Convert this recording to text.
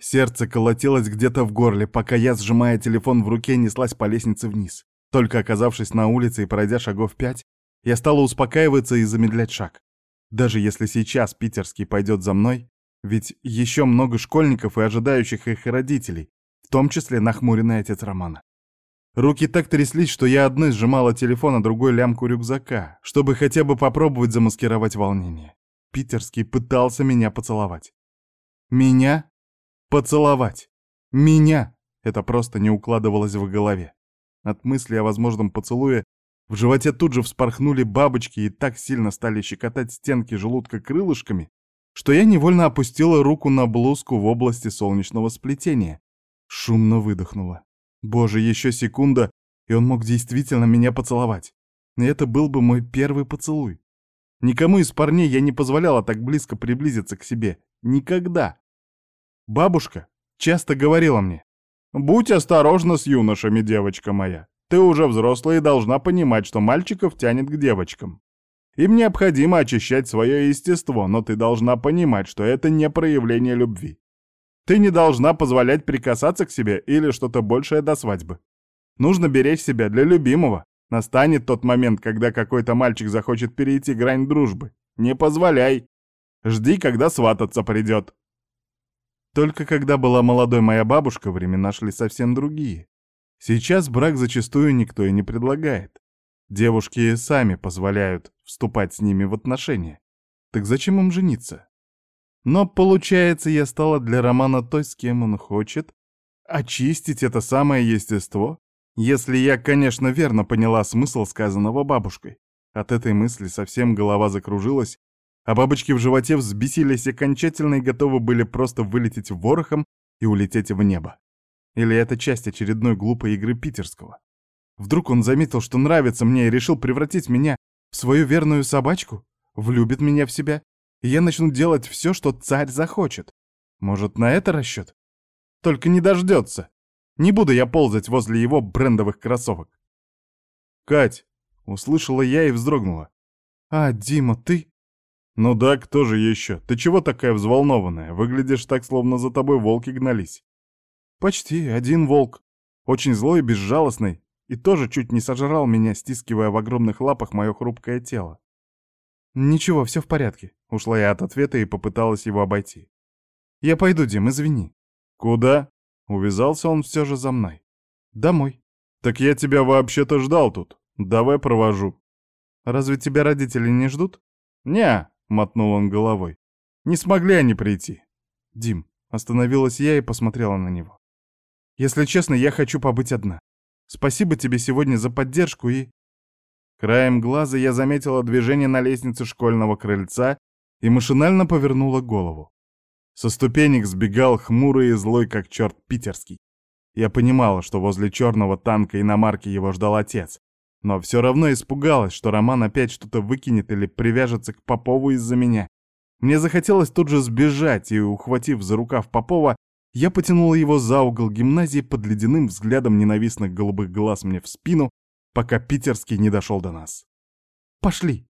Сердце колотилось где-то в горле, пока я, сжимая телефон в руке, неслась по лестнице вниз. Только оказавшись на улице и пройдя шагов пять, я стала успокаиваться и замедлять шаг. Даже если сейчас питерский пойдет за мной, ведь еще много школьников и ожидающих их родителей, в том числе нахмуренный отец Романа. Руки так тряслись, что я одной сжимала телефон, а другой лямку рюкзака, чтобы хотя бы попробовать замаскировать волнение. Питерский пытался меня поцеловать. Меня? Поцеловать. Меня? Это просто не укладывалось в голове. От мысли о возможном поцелуе в животе тут же вспорхнули бабочки и так сильно стали щекотать стенки желудка крылышками, что я невольно опустила руку на блузку в области солнечного сплетения. Шумно выдохнула. Боже, еще секунда, и он мог действительно меня поцеловать. И это был бы мой первый поцелуй. Никому из парней я не позволяла так близко приблизиться к себе. Никогда. Бабушка часто говорила мне, «Будь осторожна с юношами, девочка моя. Ты уже взрослая и должна понимать, что мальчиков тянет к девочкам. Им необходимо очищать свое естество, но ты должна понимать, что это не проявление любви. Ты не должна позволять прикасаться к себе или что-то большее до свадьбы. Нужно беречь себя для любимого. Настанет тот момент, когда какой-то мальчик захочет перейти грань дружбы. Не позволяй. Жди, когда свататься придет. Только когда была молодой моя бабушка, времена шли совсем другие. Сейчас брак зачастую никто и не предлагает. Девушки сами позволяют вступать с ними в отношения. Так зачем им жениться? Но, получается, я стала для Романа той, с кем он хочет, очистить это самое естество, если я, конечно, верно поняла смысл сказанного бабушкой. От этой мысли совсем голова закружилась, а бабочки в животе взбесились окончательно и готовы были просто вылететь ворохом и улететь в небо. Или это часть очередной глупой игры питерского? Вдруг он заметил, что нравится мне и решил превратить меня в свою верную собачку? Влюбит меня в себя? И я начну делать все, что царь захочет. Может, на это расчет? Только не дождется. Не буду я ползать возле его брендовых кроссовок. «Кать!» — услышала я и вздрогнула. «А, Дима, ты?» «Ну да, кто же еще? Ты чего такая взволнованная? Выглядишь так, словно за тобой волки гнались». «Почти, один волк. Очень злой и безжалостный. И тоже чуть не сожрал меня, стискивая в огромных лапах мое хрупкое тело. «Ничего, все в порядке», — ушла я от ответа и попыталась его обойти. «Я пойду, Дим, извини». «Куда?» — увязался он все же за мной. «Домой». «Так я тебя вообще-то ждал тут. Давай провожу». «Разве тебя родители не ждут?» «Не», мотнул он головой. Не смогли они прийти. Дим, остановилась я и посмотрела на него. Если честно, я хочу побыть одна. Спасибо тебе сегодня за поддержку и... Краем глаза я заметила движение на лестнице школьного крыльца и машинально повернула голову. Со ступенек сбегал хмурый и злой, как черт питерский. Я понимала, что возле черного танка иномарки его ждал отец, но все равно испугалась, что Роман опять что-то выкинет или привяжется к Попову из-за меня. Мне захотелось тут же сбежать, и, ухватив за рукав Попова, я потянула его за угол гимназии под ледяным взглядом ненавистных голубых глаз мне в спину, пока питерский не дошел до нас. «Пошли!»